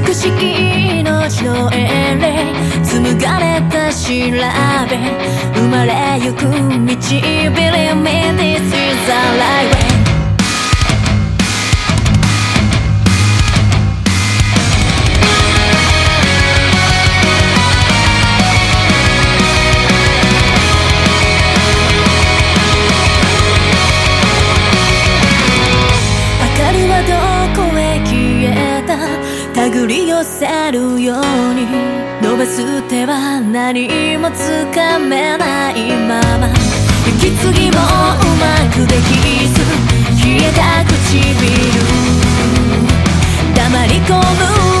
美しき命の遠霊紡がれた調べ生まれゆく導り見巡り寄せるように伸ばす手は何もつかめないまま息継ぎもうまくできず消えた唇黙り込む